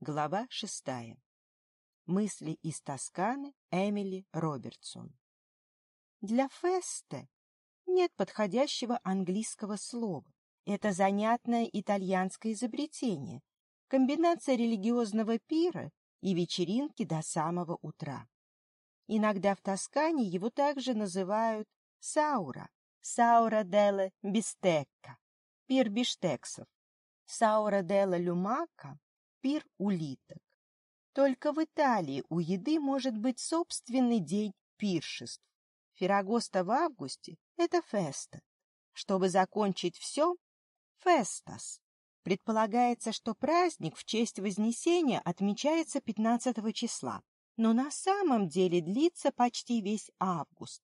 Глава шестая. Мысли из Тосканы Эмили Робертсон. Для феста нет подходящего английского слова. Это занятное итальянское изобретение, комбинация религиозного пира и вечеринки до самого утра. Иногда в Тоскане его также называют саура, саура делла бистекка, пир биштексов, саура делла люмака пир улиток. Только в Италии у еды может быть собственный день пиршеств. Феррагоста в августе — это феста. Чтобы закончить все — фестас. Предполагается, что праздник в честь Вознесения отмечается 15 числа, но на самом деле длится почти весь август.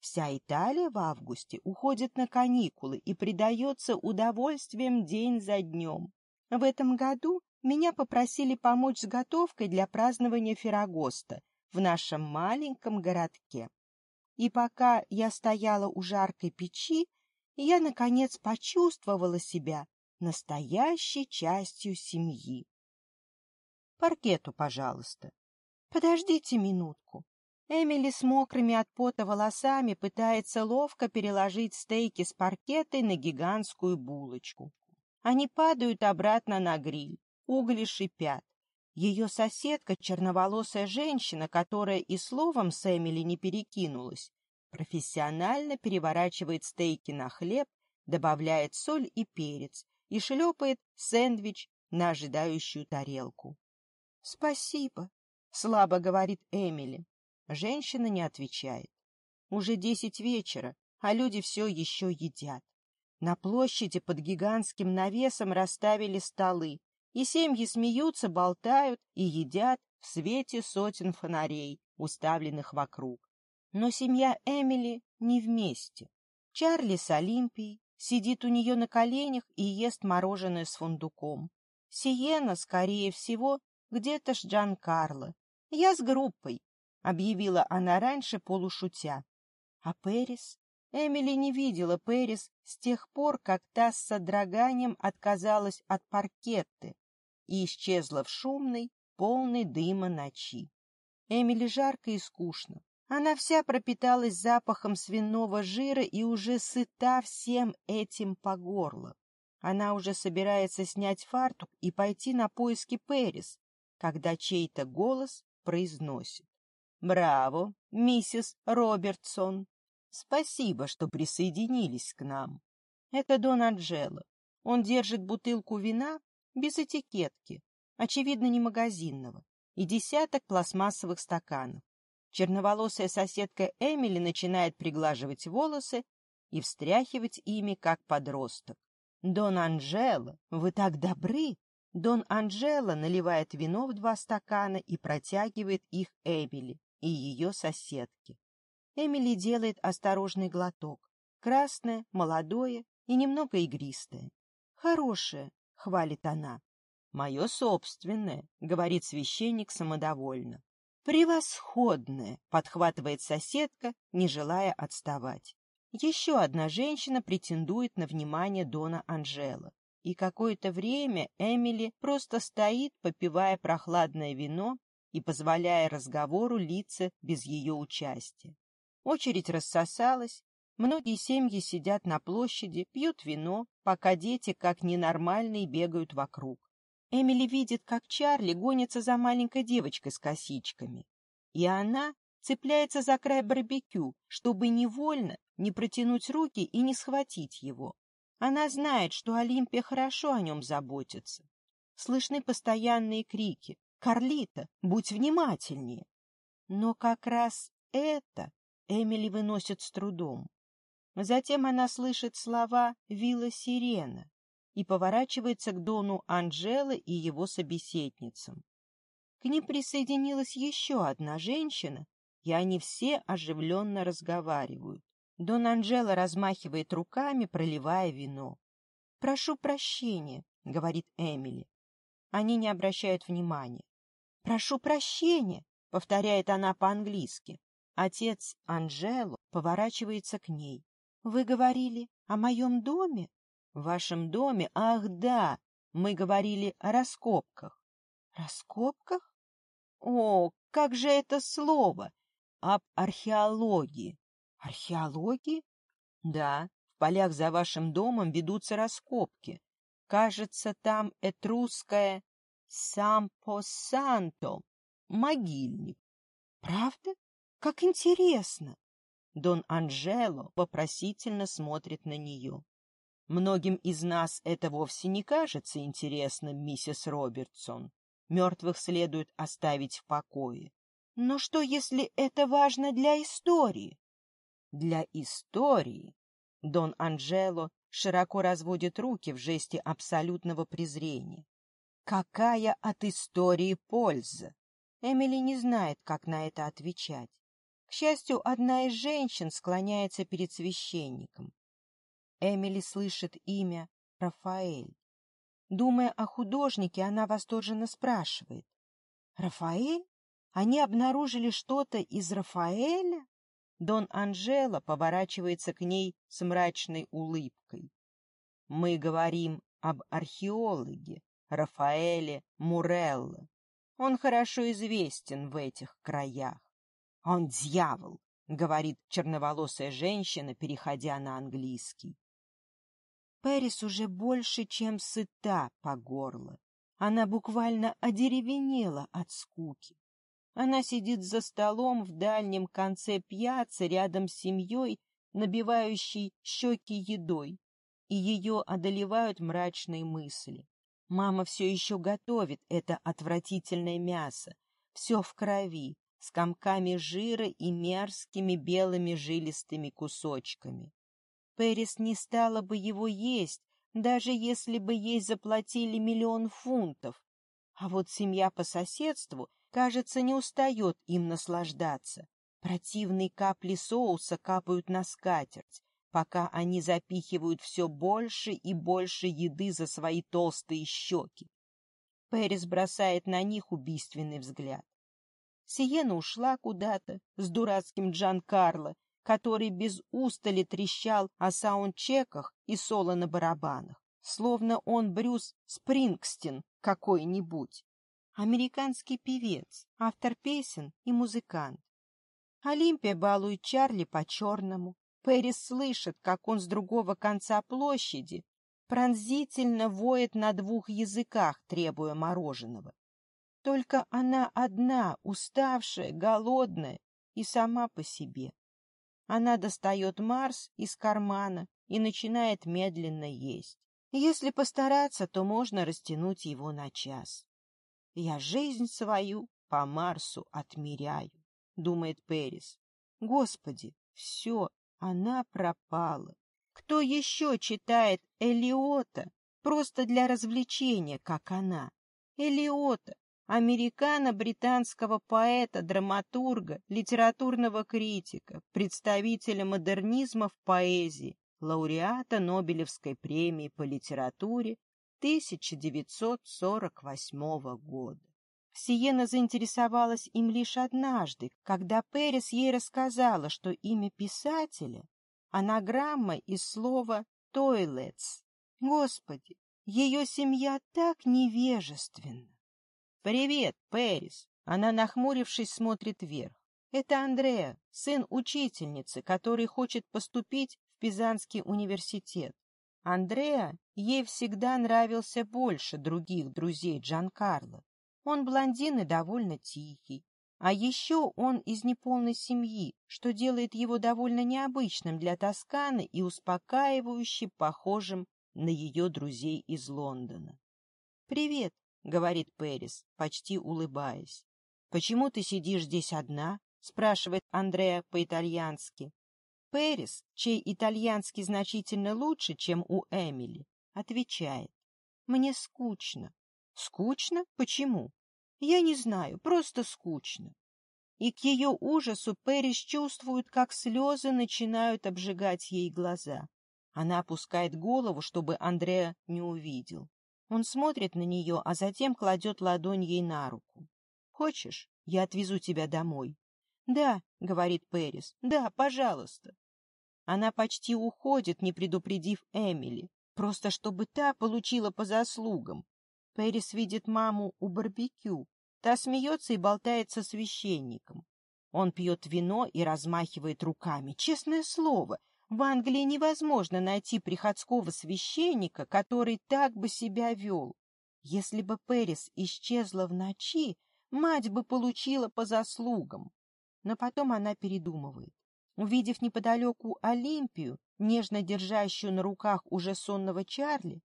Вся Италия в августе уходит на каникулы и предается удовольствием день за днем. В этом году меня попросили помочь с готовкой для празднования ферагоста в нашем маленьком городке. И пока я стояла у жаркой печи, я, наконец, почувствовала себя настоящей частью семьи. «Паркету, пожалуйста». «Подождите минутку». Эмили с мокрыми от пота волосами пытается ловко переложить стейки с паркеты на гигантскую булочку. Они падают обратно на гриль угли шипят. Ее соседка — черноволосая женщина, которая и словом с Эмили не перекинулась, профессионально переворачивает стейки на хлеб, добавляет соль и перец и шлепает сэндвич на ожидающую тарелку. — Спасибо, — слабо говорит Эмили. Женщина не отвечает. Уже десять вечера, а люди все еще едят. На площади под гигантским навесом расставили столы, и семьи смеются, болтают и едят в свете сотен фонарей, уставленных вокруг. Но семья Эмили не вместе. Чарли с Олимпией сидит у нее на коленях и ест мороженое с фундуком. Сиена, скорее всего, где-то с Джан Карло. Я с группой, — объявила она раньше полушутя. А Перис? Эмили не видела Пэрис с тех пор, как та с содроганием отказалась от паркетты и исчезла в шумной, полной дыма ночи. Эмили жарко и скучно. Она вся пропиталась запахом свиного жира и уже сыта всем этим по горло. Она уже собирается снять фартук и пойти на поиски Пэрис, когда чей-то голос произносит. «Браво, миссис Робертсон!» Спасибо, что присоединились к нам. Это Дон Анджело. Он держит бутылку вина без этикетки, очевидно, не магазинного, и десяток пластмассовых стаканов. Черноволосая соседка Эмили начинает приглаживать волосы и встряхивать ими, как подросток. «Дон Анджело, вы так добры!» Дон Анджело наливает вино в два стакана и протягивает их Эмили и ее соседке. Эмили делает осторожный глоток. Красное, молодое и немного игристое. «Хорошее», — хвалит она. «Мое собственное», — говорит священник самодовольно. «Превосходное!» — подхватывает соседка, не желая отставать. Еще одна женщина претендует на внимание Дона Анжела. И какое-то время Эмили просто стоит, попивая прохладное вино и позволяя разговору литься без ее участия. Очередь рассосалась, многие семьи сидят на площади, пьют вино, пока дети, как ненормальные, бегают вокруг. Эмили видит, как Чарли гонится за маленькой девочкой с косичками. И она цепляется за край барбекю, чтобы невольно не протянуть руки и не схватить его. Она знает, что Олимпия хорошо о нем заботится. Слышны постоянные крики «Карлита, будь внимательнее!» Но как раз это Эмили выносит с трудом. Затем она слышит слова «Вилла Сирена» и поворачивается к Дону Анжелы и его собеседницам. К ним присоединилась еще одна женщина, и они все оживленно разговаривают. Дон Анжела размахивает руками, проливая вино. «Прошу прощения», — говорит Эмили. Они не обращают внимания. «Прошу прощения», — повторяет она по-английски. Отец Анжело поворачивается к ней. «Вы говорили о моем доме?» «В вашем доме? Ах, да! Мы говорили о раскопках». «Раскопках?» «О, как же это слово! Об археологии». «Археологии?» «Да, в полях за вашим домом ведутся раскопки. Кажется, там этрусское Сампо-Санто, могильник». «Правда?» Как интересно! Дон Анжело вопросительно смотрит на нее. Многим из нас это вовсе не кажется интересным, миссис Робертсон. Мертвых следует оставить в покое. Но что, если это важно для истории? Для истории Дон Анжело широко разводит руки в жесте абсолютного презрения. Какая от истории польза? Эмили не знает, как на это отвечать. К счастью, одна из женщин склоняется перед священником. Эмили слышит имя Рафаэль. Думая о художнике, она восторженно спрашивает. «Рафаэль? Они обнаружили что-то из Рафаэля?» Дон Анжела поворачивается к ней с мрачной улыбкой. «Мы говорим об археологе Рафаэле Мурелло. Он хорошо известен в этих краях. Он дьявол, говорит черноволосая женщина, переходя на английский. Пэрис уже больше, чем сыта по горло. Она буквально одеревенела от скуки. Она сидит за столом в дальнем конце пьяца рядом с семьей, набивающей щеки едой, и ее одолевают мрачные мысли. Мама все еще готовит это отвратительное мясо, все в крови, с комками жира и мерзкими белыми жилистыми кусочками. Пэрис не стала бы его есть, даже если бы ей заплатили миллион фунтов. А вот семья по соседству, кажется, не устает им наслаждаться. Противные капли соуса капают на скатерть, пока они запихивают все больше и больше еды за свои толстые щеки. Пэрис бросает на них убийственный взгляд. Сиена ушла куда-то с дурацким Джан Карло, который без устали трещал о саундчеках и соло на барабанах, словно он Брюс Спрингстин какой-нибудь. Американский певец, автор песен и музыкант. Олимпия балует Чарли по-черному. Пэрис слышит, как он с другого конца площади пронзительно воет на двух языках, требуя мороженого. Только она одна, уставшая, голодная и сама по себе. Она достает Марс из кармана и начинает медленно есть. Если постараться, то можно растянуть его на час. «Я жизнь свою по Марсу отмеряю», — думает Перис. «Господи, все, она пропала. Кто еще читает Элиота просто для развлечения, как она? Элиота, американо-британского поэта, драматурга, литературного критика, представителя модернизма в поэзии, лауреата Нобелевской премии по литературе 1948 года. Сиена заинтересовалась им лишь однажды, когда Перес ей рассказала, что имя писателя — анаграмма из слова «toilets». Господи, ее семья так невежественна! «Привет, Пэрис!» Она, нахмурившись, смотрит вверх. «Это Андреа, сын учительницы, который хочет поступить в Пизанский университет. Андреа ей всегда нравился больше других друзей Джанкарло. Он блондин и довольно тихий. А еще он из неполной семьи, что делает его довольно необычным для Тосканы и успокаивающе похожим на ее друзей из Лондона. «Привет!» говорит Перис, почти улыбаясь. «Почему ты сидишь здесь одна?» — спрашивает Андреа по-итальянски. Перис, чей итальянский значительно лучше, чем у Эмили, отвечает. «Мне скучно». «Скучно? Почему?» «Я не знаю, просто скучно». И к ее ужасу Перис чувствует, как слезы начинают обжигать ей глаза. Она опускает голову, чтобы Андреа не увидел. Он смотрит на нее, а затем кладет ладонь ей на руку. «Хочешь, я отвезу тебя домой?» «Да», — говорит Перис, — «да, пожалуйста». Она почти уходит, не предупредив Эмили, просто чтобы та получила по заслугам. Перис видит маму у барбекю. Та смеется и болтает со священником. Он пьет вино и размахивает руками. Честное слово, в Англии невозможно найти приходского священника, который так бы себя вел. Если бы Перис исчезла в ночи, мать бы получила по заслугам. Но потом она передумывает. Увидев неподалеку Олимпию, нежно держащую на руках уже сонного Чарли,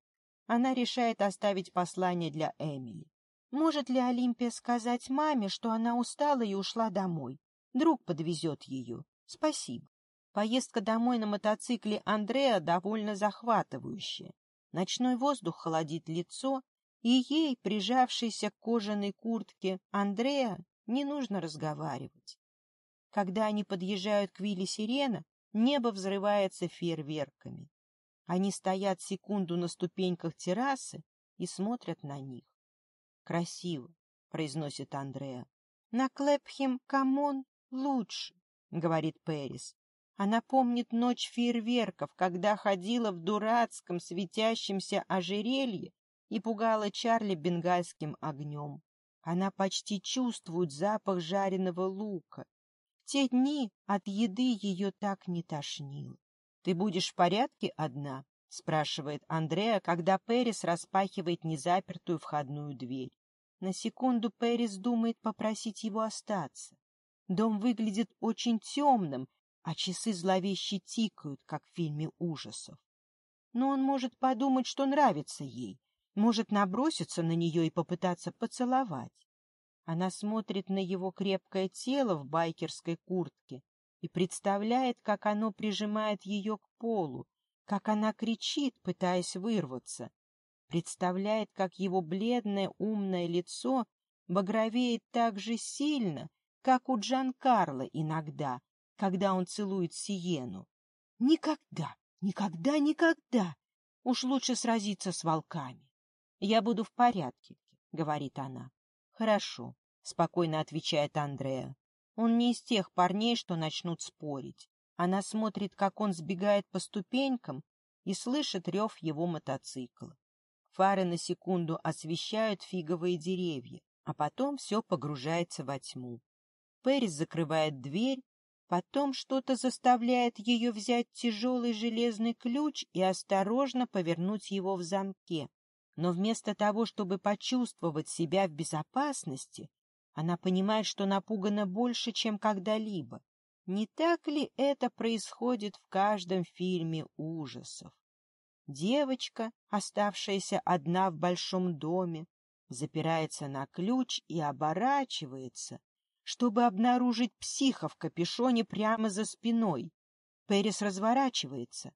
она решает оставить послание для Эмили. Может ли Олимпия сказать маме, что она устала и ушла домой? Друг подвезет ее. Спасибо. Поездка домой на мотоцикле Андрея довольно захватывающая. Ночной воздух холодит лицо, и ей, прижавшейся к кожаной куртке Андрея, не нужно разговаривать. Когда они подъезжают к вилле Сирена, небо взрывается фейерверками. Они стоят секунду на ступеньках террасы и смотрят на них. «Красиво», — произносит Андрея. «На Клэпхем Коммон лучше», — говорит Перис. Она помнит ночь фейерверков, когда ходила в дурацком светящемся ожерелье и пугала Чарли бенгальским огнем. Она почти чувствует запах жареного лука. В те дни от еды ее так не тошнило. — Ты будешь в порядке одна? — спрашивает Андреа, когда Перис распахивает незапертую входную дверь. На секунду Перис думает попросить его остаться. Дом выглядит очень темным, а часы зловеще тикают, как в фильме ужасов. Но он может подумать, что нравится ей, может наброситься на нее и попытаться поцеловать. Она смотрит на его крепкое тело в байкерской куртке и представляет, как оно прижимает ее к полу, как она кричит, пытаясь вырваться, представляет, как его бледное умное лицо багровеет так же сильно, как у Джан Карла иногда, когда он целует Сиену. Никогда, никогда, никогда! Уж лучше сразиться с волками. — Я буду в порядке, — говорит она. — Хорошо, — спокойно отвечает Андреа. Он не из тех парней, что начнут спорить. Она смотрит, как он сбегает по ступенькам и слышит рев его мотоцикла. Фары на секунду освещают фиговые деревья, а потом все погружается во тьму. Пэрис закрывает дверь Потом что-то заставляет ее взять тяжелый железный ключ и осторожно повернуть его в замке. Но вместо того, чтобы почувствовать себя в безопасности, она понимает, что напугана больше, чем когда-либо. Не так ли это происходит в каждом фильме ужасов? Девочка, оставшаяся одна в большом доме, запирается на ключ и оборачивается, чтобы обнаружить психа в капюшоне прямо за спиной. Перес разворачивается.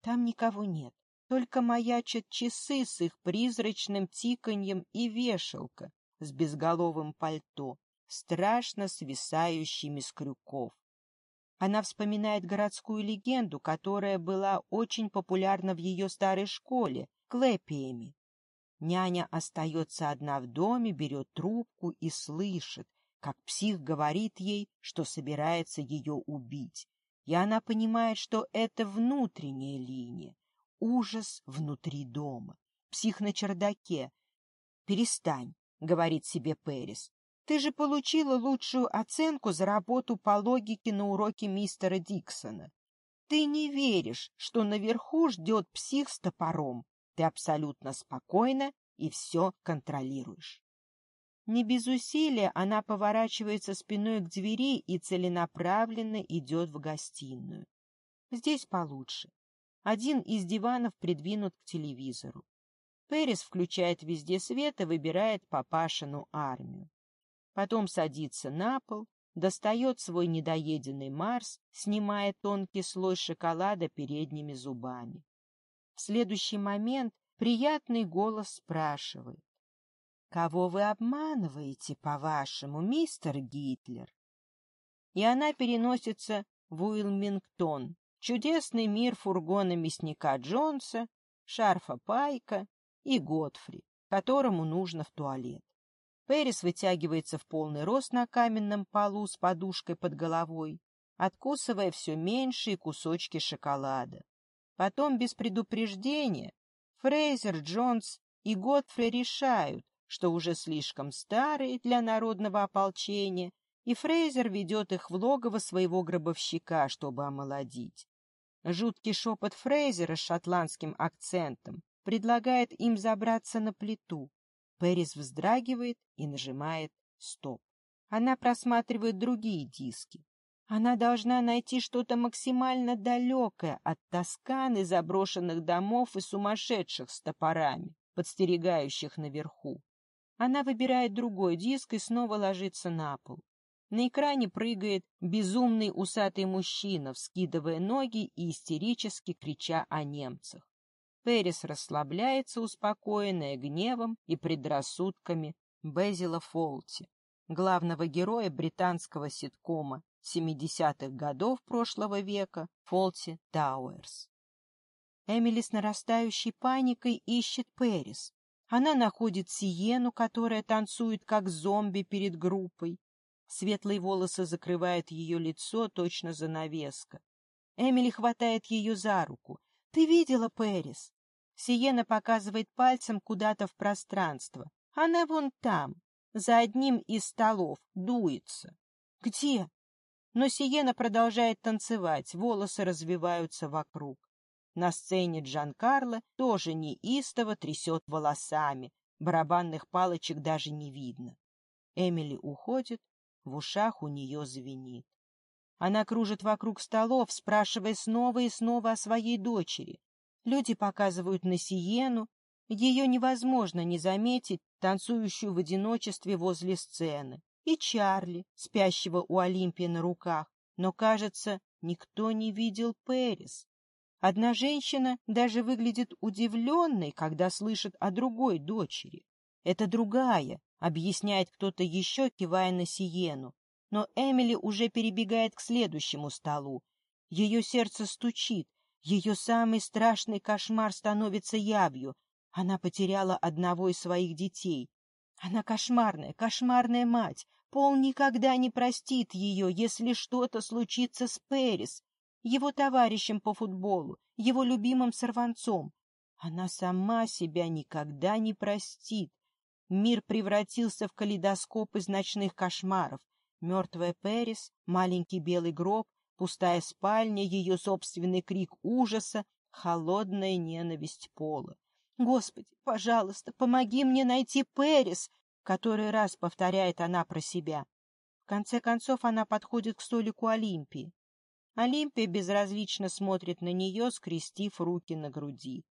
Там никого нет, только маячат часы с их призрачным тиканьем и вешалка с безголовым пальто, страшно свисающими с крюков. Она вспоминает городскую легенду, которая была очень популярна в ее старой школе, клепиями. Няня остается одна в доме, берет трубку и слышит, как псих говорит ей, что собирается ее убить. И она понимает, что это внутренняя линия, ужас внутри дома, псих на чердаке. «Перестань», — говорит себе Перис, — «ты же получила лучшую оценку за работу по логике на уроке мистера Диксона. Ты не веришь, что наверху ждет псих с топором. Ты абсолютно спокойна и все контролируешь». Не без усилия она поворачивается спиной к двери и целенаправленно идет в гостиную. Здесь получше. Один из диванов придвинут к телевизору. Перес включает везде свет и выбирает папашину армию. Потом садится на пол, достает свой недоеденный Марс, снимая тонкий слой шоколада передними зубами. В следующий момент приятный голос спрашивает. Кого вы обманываете, по-вашему, мистер Гитлер? И она переносится в Уилмингтон, чудесный мир фургона мясника Джонса, шарфа Пайка и Готфри, которому нужно в туалет. Пэрис вытягивается в полный рост на каменном полу с подушкой под головой, откусывая все меньшие кусочки шоколада. Потом, без предупреждения, Фрейзер, Джонс и Готфри решают, что уже слишком старые для народного ополчения, и Фрейзер ведет их в логово своего гробовщика, чтобы омолодить. Жуткий шепот Фрейзера с шотландским акцентом предлагает им забраться на плиту. Пэрис вздрагивает и нажимает «Стоп». Она просматривает другие диски. Она должна найти что-то максимально далекое от тосканы заброшенных домов и сумасшедших с топорами, подстерегающих наверху. Она выбирает другой диск и снова ложится на пол. На экране прыгает безумный усатый мужчина, вскидывая ноги и истерически крича о немцах. Перес расслабляется, успокоенная гневом и предрассудками Безила Фолти, главного героя британского ситкома 70-х годов прошлого века Фолти Тауэрс. Эмили с нарастающей паникой ищет Перис, она находит Сиену, которая танцует как зомби перед группой. Светлые волосы закрывают ее лицо, точно занавеска. Эмили хватает ее за руку. «Ты видела, Пэрис?» Сиена показывает пальцем куда-то в пространство. «Она вон там, за одним из столов, дуется». «Где?» Но Сиена продолжает танцевать, волосы развиваются вокруг. На сцене Джан-Карло тоже неистово трясет волосами, барабанных палочек даже не видно. Эмили уходит, в ушах у нее звенит. Она кружит вокруг столов, спрашивая снова и снова о своей дочери. Люди показывают на Сиену, ее невозможно не заметить, танцующую в одиночестве возле сцены, и Чарли, спящего у Олимпии на руках. Но, кажется, никто не видел Пэрис. Одна женщина даже выглядит удивленной, когда слышит о другой дочери. Это другая, объясняет кто-то еще, кивая на Сиену. Но Эмили уже перебегает к следующему столу. Ее сердце стучит, ее самый страшный кошмар становится явью. Она потеряла одного из своих детей. Она кошмарная, кошмарная мать. Пол никогда не простит ее, если что-то случится с Перис его товарищем по футболу, его любимым сорванцом. Она сама себя никогда не простит. Мир превратился в калейдоскоп из ночных кошмаров. Мертвая Перис, маленький белый гроб, пустая спальня, ее собственный крик ужаса, холодная ненависть пола. «Господи, пожалуйста, помоги мне найти Перис!» который раз повторяет она про себя. В конце концов она подходит к столику Олимпии. Олимпия безразлично смотрит на нее, скрестив руки на груди.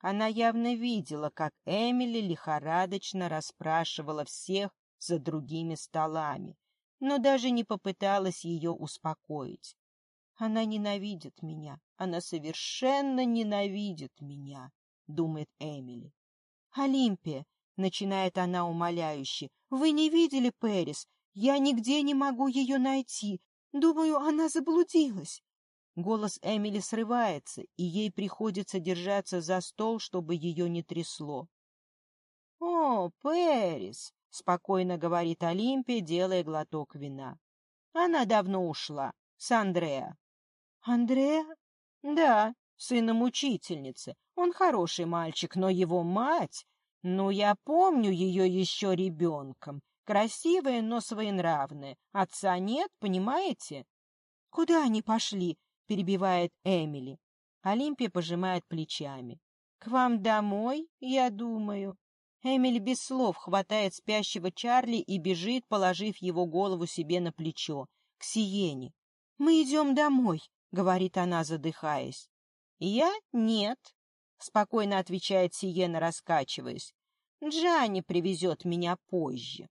Она явно видела, как Эмили лихорадочно расспрашивала всех за другими столами, но даже не попыталась ее успокоить. «Она ненавидит меня, она совершенно ненавидит меня», — думает Эмили. «Олимпия», — начинает она умоляюще, — «вы не видели Пэрис? Я нигде не могу ее найти. Думаю, она заблудилась. Голос Эмили срывается, и ей приходится держаться за стол, чтобы ее не трясло. — О, Пэрис! — спокойно говорит Олимпия, делая глоток вина. — Она давно ушла. С Андреа. — Андреа? — Да, сыном учительницы. Он хороший мальчик, но его мать... Ну, я помню ее еще ребенком. Красивые, но своенравные. Отца нет, понимаете? — Куда они пошли? — перебивает Эмили. Олимпия пожимает плечами. — К вам домой, я думаю. Эмили без слов хватает спящего Чарли и бежит, положив его голову себе на плечо, к Сиене. — Мы идем домой, — говорит она, задыхаясь. — Я нет, — спокойно отвечает Сиена, раскачиваясь. — Джани привезет меня позже.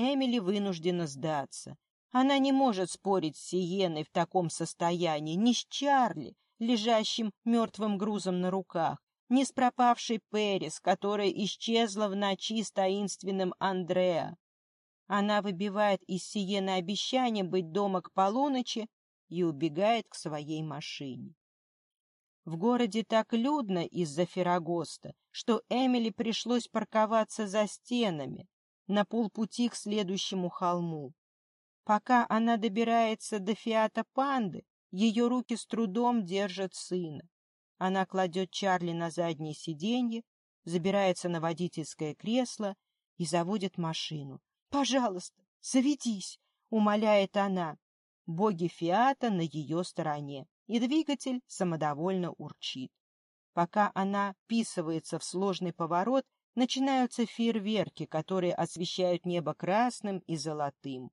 Эмили вынуждена сдаться. Она не может спорить с Сиеной в таком состоянии, ни с Чарли, лежащим мертвым грузом на руках, ни с пропавшей Перис, которая исчезла в ночи с таинственным Андреа. Она выбивает из Сиены обещание быть дома к полуночи и убегает к своей машине. В городе так людно из-за Феррагоста, что Эмили пришлось парковаться за стенами, на полпути к следующему холму. Пока она добирается до фиата панды, ее руки с трудом держат сына. Она кладет Чарли на заднее сиденье, забирается на водительское кресло и заводит машину. — Пожалуйста, заведись! — умоляет она. Боги фиата на ее стороне, и двигатель самодовольно урчит. Пока она писывается в сложный поворот начинаются фейерверки, которые освещают небо красным и золотым.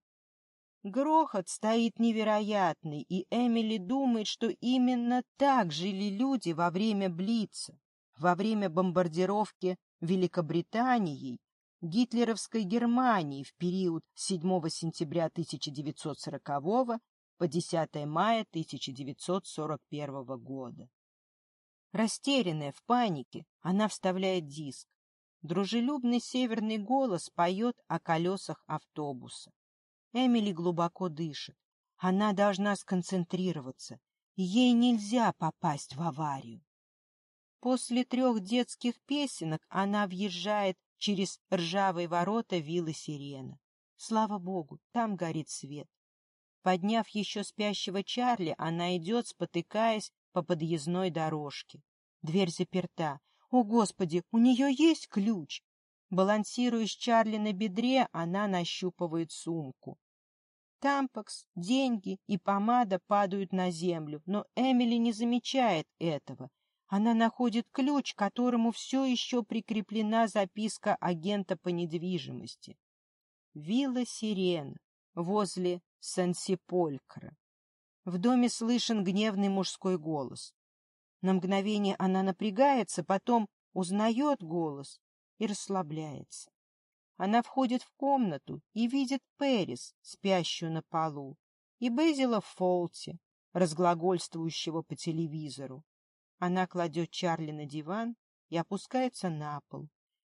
Грохот стоит невероятный, и Эмили думает, что именно так жили люди во время Блица, во время бомбардировки Великобританией, гитлеровской Германии в период 7 сентября 1940 по 10 мая 1941 года. Растерянная, в панике, она вставляет диск. Дружелюбный северный голос поет о колесах автобуса. Эмили глубоко дышит. Она должна сконцентрироваться. Ей нельзя попасть в аварию. После трех детских песенок она въезжает через ржавые ворота виллы Сирена. Слава богу, там горит свет. Подняв еще спящего Чарли, она идет, спотыкаясь по подъездной дорожке. Дверь заперта. О, Господи, у нее есть ключ! Балансируя с Чарли на бедре, она нащупывает сумку. Тампакс, деньги и помада падают на землю, но Эмили не замечает этого. Она находит ключ, к которому все еще прикреплена записка агента по недвижимости. Вилла Сирен возле Сансиполькра. В доме слышен гневный мужской голос. На мгновение она напрягается, потом узнает голос и расслабляется. Она входит в комнату и видит Перис, спящую на полу, и Безила в фолте, разглагольствующего по телевизору. Она кладет Чарли на диван и опускается на пол,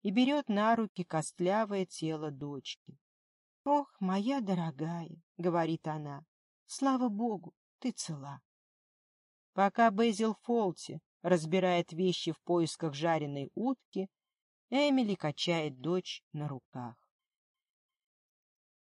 и берет на руки костлявое тело дочки. — Ох, моя дорогая, — говорит она, — слава богу, ты цела. Пока Безил Фолти разбирает вещи в поисках жареной утки, Эмили качает дочь на руках.